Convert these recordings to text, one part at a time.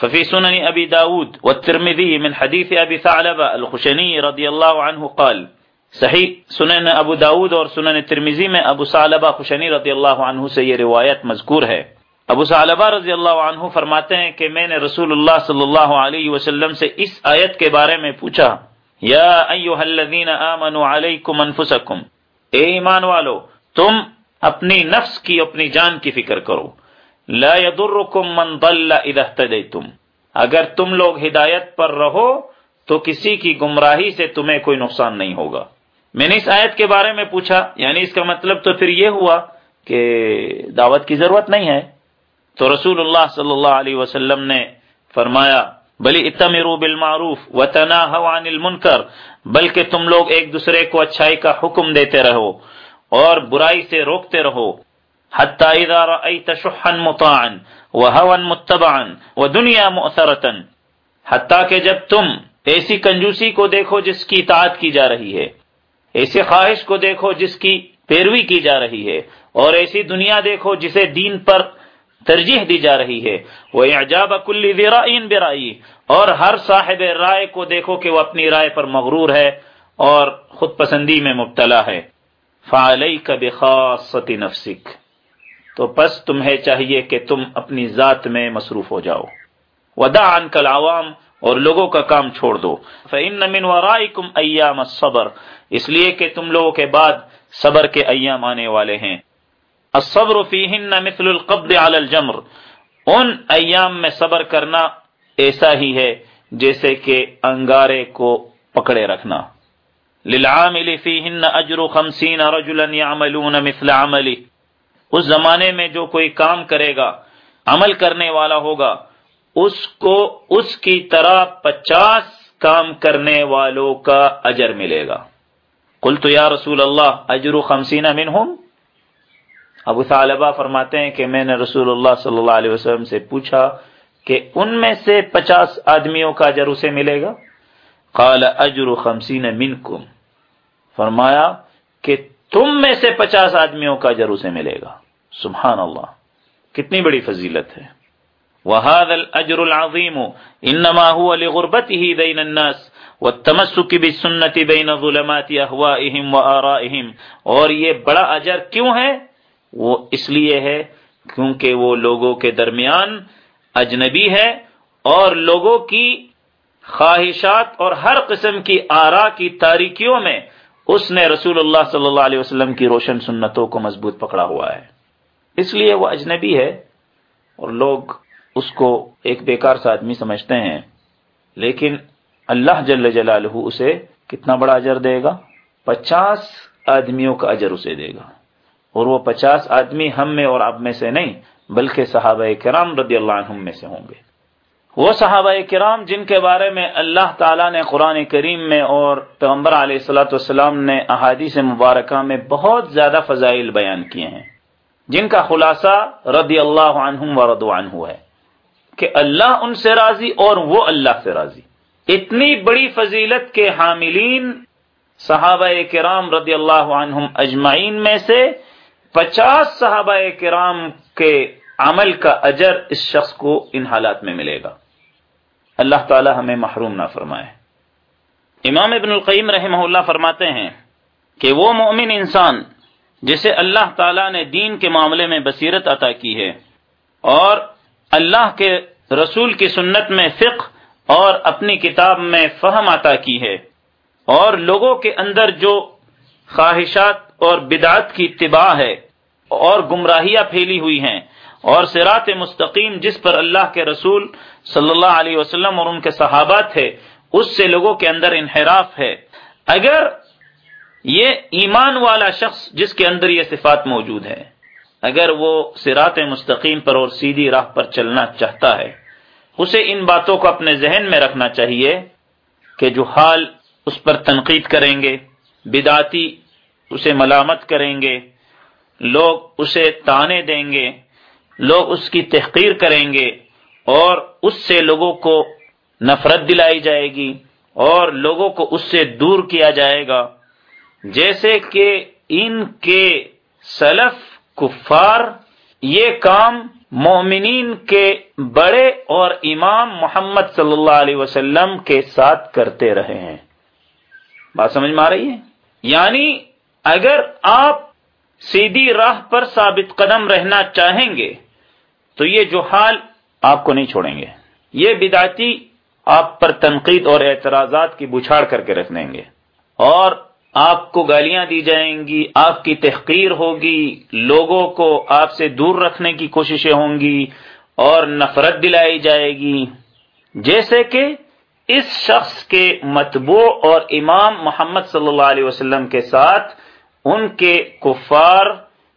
ففي سنن أبي داود والترمذي من حديث أبي ثعلبة الخشني رضي الله عنه قال صحیح سنن ابو داود اور سنن ترمیزی میں ابو صالبہ خشنی رضی اللہ عنہ سے یہ روایت مذکور ہے۔ ابو صالبہ رضی اللہ عنہ فرماتے ہیں کہ میں نے رسول اللہ صلی اللہ علیہ وسلم سے اس آیت کے بارے میں پوچھا، یا ایوہ الذین آمنوا علیکم انفسکم، اے ایمان والو، تم اپنی نفس کی اپنی جان کی فکر کرو۔ لا يضركم من ضل اذا اهتديتم۔ اگر تم لوگ ہدایت پر رہو، تو کسی کی گمراہی سے تمہیں کوئی نقصان نہیں ہوگا۔ میں نے اس آیت کے بارے میں پوچھا یعنی اس کا مطلب تو پھر یہ ہوا کہ دعوت کی ضرورت نہیں ہے۔ تو رسول اللہ صلی اللہ علیہ وسلم نے فرمایا بلی اتمرو بالمعروف وتناہوا عن المنکر، بلکہ تم لوگ ایک دوسرے کو اچھائی کا حکم دیتے رہو اور برائی سے روکتے رہو۔ حتی اذا رأیت شحا مطاعا وہوا متبعا ودنیا مؤثرتا حتی کہ جب تم ایسی کنجوسی کو دیکھو جس کی اطاعت کی جا رہی ہے، ایسی خواہش کو دیکھو جس کی پیروی کی جا رہی ہے، اور ایسی دنیا دیکھو جسے دین پر ترجیح دی جا رہی ہے۔ وہ اعجاب کلی ذرائین برائی اور ہر صاحب رائے کو دیکھو کہ وہ اپنی رائے پر مغرور ہے اور خود پسندی میں مبتلا ہے۔ فعلیک بخاصت نفسک تو پس تمہیں چاہیے کہ تم اپنی ذات میں مصروف ہو جاؤ۔ ودع عنک العوام، اور لوگوں کا کام چھوڑ دو۔ فَإِنَّ مِنْ وَرَائِكُمْ أَيَّامَ الصَّبْرِ، اس لیے کہ تم لوگوں کے بعد صبر کے ایام آنے والے ہیں۔ الصبر فیہن مثل القبض علی الجمر، ان ایام میں صبر کرنا ایسا ہی ہے جیسے کہ انگارے کو پکڑے رکھنا۔ للعامل فیہن اجر خمسین رجلا یعملون مثل عملی اس زمانے میں جو کوئی کام کرے گا، عمل کرنے والا ہوگا، اس کو اس کی طرح پچاس کام کرنے والوں کا اجر ملے گا۔ کل تو یا رسول اللہ، اجر خمسین منہم؟ ابو ثعلبہ فرماتے ہیں کہ میں نے رسول اللہ صلی اللہ علیہ وسلم سے پوچھا کہ ان میں سے پچاس آدمیوں کا اجر اسے ملے گا؟ قال، اجر خمسین منکم۔ فرمایا کہ تم میں سے پچاس آدمیوں کا اجر اسے ملے گا۔ سبحان اللہ۔ کتنی بڑی فضیلت ہے۔ وهذا الاجر العظيم انما هو لغربته بين الناس والتمسك بالسنه بين ظلمات اهوائهم وارائهم اور یہ بڑا اجر کیوں ہے؟ وہ اس لیے ہے کیونکہ وہ لوگوں کے درمیان اجنبی ہے اور لوگوں کی خواہشات اور ہر قسم کی آرا کی تاریکیوں میں اس نے رسول اللہ صلی اللہ علیہ وسلم کی روشن سنتوں کو مضبوط پکڑا ہوا ہے۔ اس لیے وہ اجنبی ہے اور لوگ اس کو ایک بیکار سا آدمی سمجھتے ہیں۔ لیکن اللہ جل جلالہ اسے کتنا بڑا اجر دے گا؟ پچاس آدمیوں کا اجر اسے دے گا۔ اور وہ پچاس آدمی ہم میں اور اب میں سے نہیں، بلکہ صحابہ کرام رضی اللہ عنہم میں سے ہوں گے۔ وہ صحابہ کرام جن کے بارے میں اللہ تعالیٰ نے قرآن کریم میں اور پیغمبر علیہ السلاۃ والسلام نے احادیث مبارکہ میں بہت زیادہ فضائل بیان کیے ہیں۔ جن کا خلاصہ رضی اللہ عنہم و عنہ ہے کہ اللہ ان سے راضی اور وہ اللہ سے راضی۔ اتنی بڑی فضیلت کے حاملین صحابہ کرام رضی اللہ عنہم اجمعین میں سے پچاس صحابہ کرام کے عمل کا اجر اس شخص کو ان حالات میں ملے گا۔ اللہ تعالی ہمیں محروم نہ فرمائے۔ امام ابن القیم رحمہ اللہ فرماتے ہیں کہ وہ مومن انسان جسے اللہ تعالی نے دین کے معاملے میں بصیرت عطا کی ہے اور اللہ کے رسول کی سنت میں فقہ اور اپنی کتاب میں فہم عطا کی ہے اور لوگوں کے اندر جو خواہشات اور بدعت کی اتباع ہے اور گمراہیاں پھیلی ہوئی ہیں اور سرات مستقیم جس پر اللہ کے رسول صلی اللہ علیہ وسلم اور ان کے صحابہ تھے، اس سے لوگوں کے اندر انحراف ہے۔ اگر یہ ایمان والا شخص جس کے اندر یہ صفات موجود ہے اگر وہ سرات مستقیم پر اور سیدھی راہ پر چلنا چاہتا ہے، اسے ان باتوں کو اپنے ذہن میں رکھنا چاہیے کہ جو حال اس پر تنقید کریں گے بداتی اسے ملامت کریں گے، لوگ اسے تانے دیں گے، لوگ اس کی تحقیر کریں گے، اور اس سے لوگوں کو نفرت دلائی جائے گی، اور لوگوں کو اس سے دور کیا جائے گا۔ جیسے کہ ان کے سلف کفار، یہ کام مومنین کے بڑے اور امام محمد صلی اللہ علیہ وسلم کے ساتھ کرتے رہے ہیں۔ بات سمجھ میں آ رہی ہے؟ یعنی اگر آپ سیدھی راہ پر ثابت قدم رہنا چاہیں گے، تو یہ جو حال آپ کو نہیں چھوڑیں گے۔ یہ بداتی آپ پر تنقید اور اعتراضات کی بچھاڑ کر کے رکھ دیں گے۔ اور آپ کو گالیاں دی جائیں گی، آپ کی تحقیر ہوگی، لوگوں کو آپ سے دور رکھنے کی کوششیں ہوں گی اور نفرت دلائی جائے گی۔ جیسے کہ اس شخص کے متبوع اور امام محمد صلی اللہ علیہ وسلم کے ساتھ ان کے کفار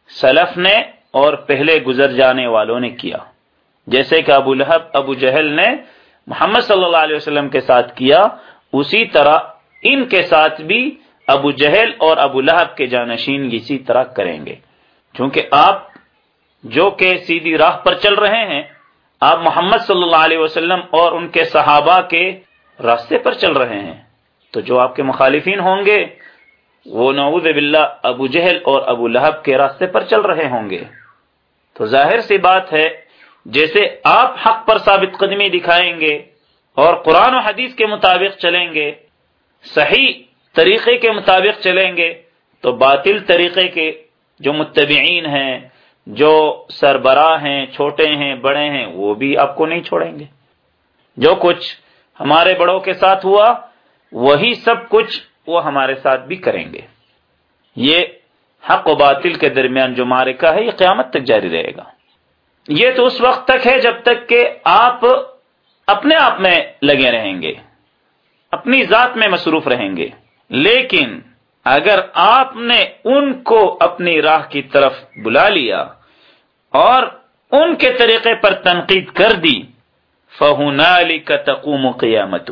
سلف نے اور پہلے گزر جانے والوں نے کیا۔ جیسے کہ ابو لہب، ابو جہل نے محمد صلی اللہ علیہ وسلم کے ساتھ کیا، اسی طرح ان کے ساتھ بھی ابو جہل اور ابو لہب کے جانشین اسی طرح کریں گے۔ چونکہ آپ جو کہ سیدھی راہ پر چل رہے ہیں، آپ محمد صلی اللہ علیہ وسلم اور ان کے صحابہ کے راستے پر چل رہے ہیں۔ تو جو آپ کے مخالفین ہوں گے، وہ نعوذ باللہ ابو جہل اور ابو لہب کے راستے پر چل رہے ہوں گے۔ تو ظاہر سی بات ہے، جیسے آپ حق پر ثابت قدمی دکھائیں گے اور قرآن و حدیث کے مطابق چلیں گے، صحیح طریقے کے مطابق چلیں گے تو باطل طریقے کے جو متبعین ہیں، جو سربراہ ہیں، چھوٹے ہیں، بڑے ہیں، وہ بھی آپ کو نہیں چھوڑیں گے۔ جو کچھ ہمارے بڑوں کے ساتھ ہوا، وہی سب کچھ وہ ہمارے ساتھ بھی کریں گے۔ یہ حق و باطل کے درمیان جو مارکا ہے، یہ قیامت تک جاری رہے گا۔ یہ تو اس وقت تک ہے جب تک کہ آپ اپنے آپ میں لگے رہیں گے، اپنی ذات میں مصروف رہیں گے۔ لیکن اگر آپ نے ان کو اپنی راہ کی طرف بلا لیا اور ان کے طریقے پر تنقید کر دی فہنالی کا تقوم قیامت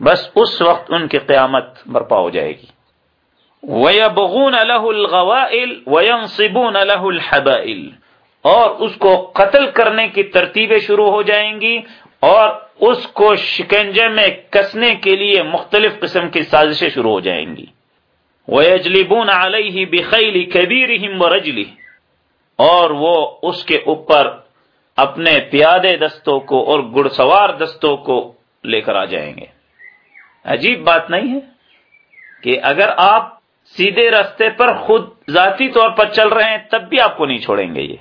بس اس وقت ان کی قیامت برپا ہو جائے گی۔ وَيَبْغُونَ لَهُ الْغَوَائِلْ وَيَنصِبُونَ لَهُ الْحَبَائِلْ۔ اور اس کو قتل کرنے کی ترتیبیں شروع ہو جائیں گی اور اس کو شکنجے میں کسنے کے لیے مختلف قسم کی سازشیں شروع ہو جائیں گی۔ وَيَجْلِبُونَ عَلَيْهِ بِخَيْلِ كَبِيرِهِمْ وَرَجْلِهِ۔ اور وہ اس کے اوپر اپنے پیادے دستوں کو اور گڑ سوار دستوں کو لے کر آ جائیں گے۔ عجیب بات نہیں ہے کہ اگر آپ سیدھے رستے پر خود ذاتی طور پر چل رہے ہیں تب بھی آپ کو نہیں چھوڑیں گے یہ۔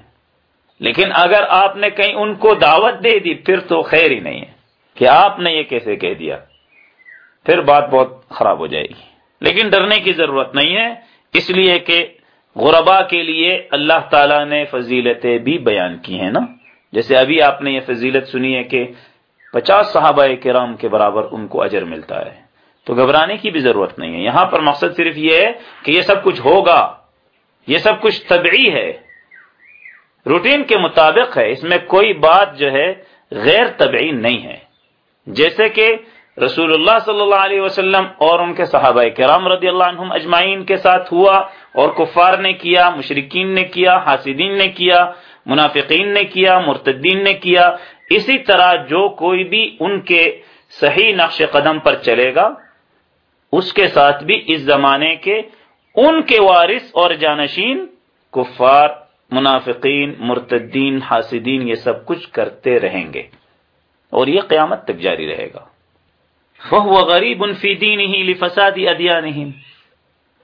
لیکن اگر آپ نے کہیں ان کو دعوت دے دی، پھر تو خیر ہی نہیں ہے کہ آپ نے یہ کیسے کہہ دیا۔ پھر بات بہت خراب ہو جائے گی۔ لیکن ڈرنے کی ضرورت نہیں ہے۔ اس لیے کہ غربا کے لیے اللہ تعالی نے فضیلتیں بھی بیان کی ہیں نا۔ جیسے ابھی آپ نے یہ فضیلت سنی ہے کہ پچاس صحابہ کرام کے برابر ان کو اجر ملتا ہے۔ تو گھبرانے کی بھی ضرورت نہیں ہے۔ یہاں پر مقصد صرف یہ ہے کہ یہ سب کچھ ہوگا۔ یہ سب کچھ طبعی ہے۔ روٹین کے مطابق ہے، اس میں کوئی بات جو ہے غیر طبعی نہیں ہے۔ جیسے کہ رسول اللہ صلی اللہ علیہ وسلم اور ان کے صحابہ کرام رضی اللہ عنہم اجمعین کے ساتھ ہوا اور کفار نے کیا مشرقین نے کیا، حاسدین نے کیا، منافقین نے کیا، مرتدین نے کیا۔ اسی طرح جو کوئی بھی ان کے صحیح نقش قدم پر چلے گا، اس کے ساتھ بھی اس زمانے کے ان کے وارث اور جانشین کفار منافقین، مرتدین، حاسدین، یہ سب کچھ کرتے رہیں گے۔ اور یہ قیامت تک جاری رہے گا۔ وہ غریب انفی دین ہی لفسادی ادیا نہیں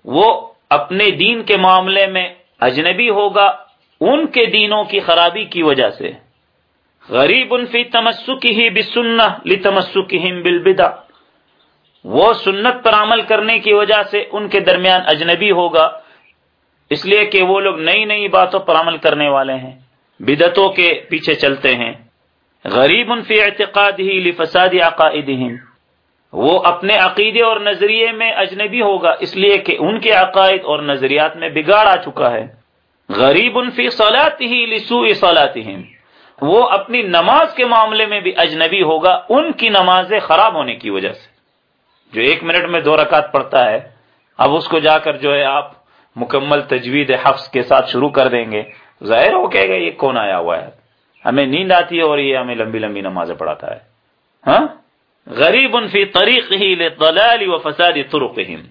وہ اپنے دین کے معاملے میں اجنبی ہوگا ان کے دینوں کی خرابی کی وجہ سے۔ غریب فی تمسک ہی بسن لتمسک بالبدع۔ وہ سنت پر عمل کرنے کی وجہ سے ان کے درمیان اجنبی ہوگا۔ اس لیے کہ وہ لوگ نئی نئی باتوں پر عمل کرنے والے ہیں بدتوں کے پیچھے چلتے ہیں۔ غریب فی اعتقاد ہی لفساد عقائد وہ اپنے عقیدے اور نظریے میں اجنبی ہوگا، اس لیے کہ ان کے عقائد اور نظریات میں بگاڑ آ چکا ہے۔ غریب فی صلاحت ہی لسو وہ اپنی نماز کے معاملے میں بھی اجنبی ہوگا، ان کی نمازیں خراب ہونے کی وجہ سے۔ جو ایک منٹ میں دو رکعت پڑتا ہے، اب اس کو جا کر جو ہے آپ مکمل تجوید حفظ کے ساتھ شروع کر دیں گے۔ ظاہر ہو کہے گا، یہ کون آیا ہوا ہے؟ ہمیں نیند آتی ہے اور یہ ہمیں لمبی لمبی نمازیں پڑھاتا ہے۔ ہاں؟ غریب ان فی طریق ہی و فساد ترقہم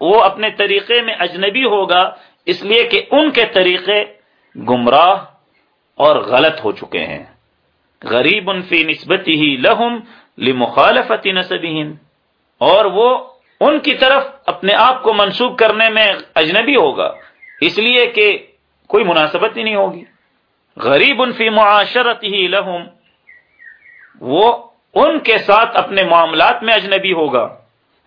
وہ اپنے طریقے میں اجنبی ہوگا، اس لیے کہ ان کے طریقے گمراہ اور غلط ہو چکے ہیں۔ غریب فی نسبت ہی لہم لمخالفت نصبہم اور وہ ان کی طرف اپنے آپ کو منسوخ کرنے میں اجنبی ہوگا۔ اس لیے کہ کوئی مناسبت ہی نہیں ہوگی۔ غریب فی معاشرت ہی لہم، وہ ان کے ساتھ اپنے معاملات میں اجنبی ہوگا۔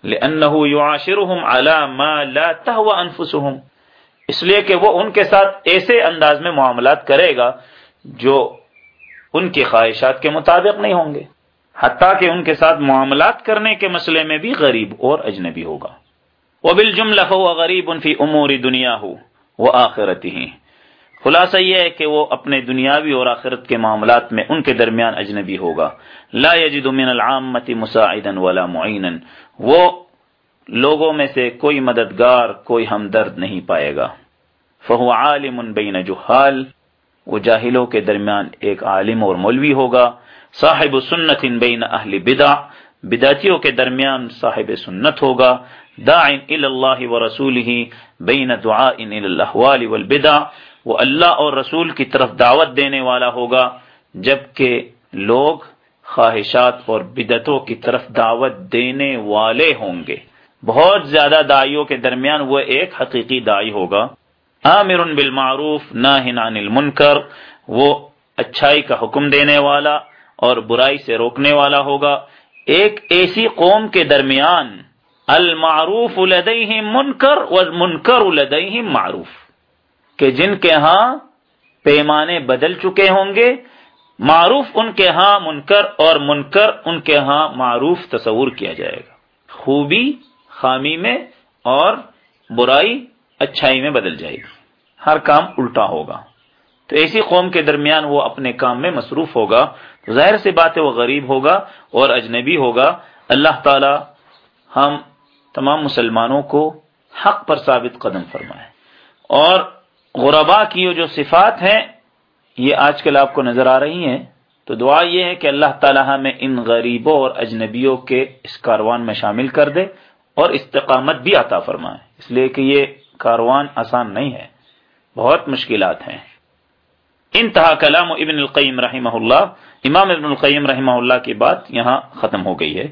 لأنه يعاشرهم على ما لا تهوى انفسهم اس لیے کہ وہ ان کے ساتھ ایسے انداز میں معاملات کرے گا جو ان کی خواہشات کے مطابق نہیں ہوں گے۔ حتیٰ کہ ان کے ساتھ معاملات کرنے کے مسئلے میں بھی غریب اور اجنبی ہوگا۔ وہ بال جملہ ہو غریب ان فی عموری دنیا ہو وہ آخرتی ہی خلاصہ یہ ہے کہ وہ اپنے دنیاوی اور آخرت کے معاملات میں ان کے درمیان اجنبی ہوگا۔ لا يجد من العامة مساعدا ولا معینا۔ وہ لوگوں میں سے کوئی مددگار، کوئی ہمدرد نہیں پائے گا۔ فہو عالم بین جہال۔ وہ جاہلوں کے درمیان ایک عالم اور مولوی ہوگا۔ صاحب سنت بین اہل بدع، بدعتیوں کے درمیان صاحب سنت ہوگا۔ داع اللہ و رسول ہی بین دعاء الى الاحوال والبدع، وہ اللہ اور رسول کی طرف دعوت دینے والا ہوگا، جبکہ لوگ خواہشات اور بدتوں کی طرف دعوت دینے والے ہوں گے۔ بہت زیادہ دائیوں کے درمیان وہ ایک حقیقی دائی ہوگا۔ عامر بالمعروف ناہن عن المنکر، وہ اچھائی کا حکم دینے والا اور برائی سے روکنے والا ہوگا۔ ایک ایسی قوم کے درمیان المعروف لدیہم منکر والمنکر لدیہم معروف۔ کہ جن کے ہاں پیمانے بدل چکے ہوں گے، معروف ان کے ہاں منکر اور منکر ان کے ہاں معروف تصور کیا جائے گا۔ خوبی خامی میں اور برائی اچھائی میں بدل جائے گی۔ ہر کام الٹا ہوگا۔ تو ایسی قوم کے درمیان وہ اپنے کام میں مصروف ہوگا۔ ظاہر سی بات ہے وہ غریب ہوگا اور اجنبی ہوگا۔ اللہ تعالی ہم تمام مسلمانوں کو حق پر ثابت قدم فرمائے۔ اور غربا کی جو صفات ہیں، یہ آج کل آپ کو نظر آ رہی ہیں۔ تو دعا یہ ہے کہ اللہ تعالیٰ ہمیں ان غریبوں اور اجنبیوں کے اس کاروان میں شامل کر دے اور استقامت بھی عطا فرمائے۔ اس لیے کہ یہ کاروان آسان نہیں ہے، بہت مشکلات ہیں۔ انتہا کلام ابن القیم رحمہ اللہ امام ابن القیم رحمہ اللہ کی بات یہاں ختم ہو گئی ہے۔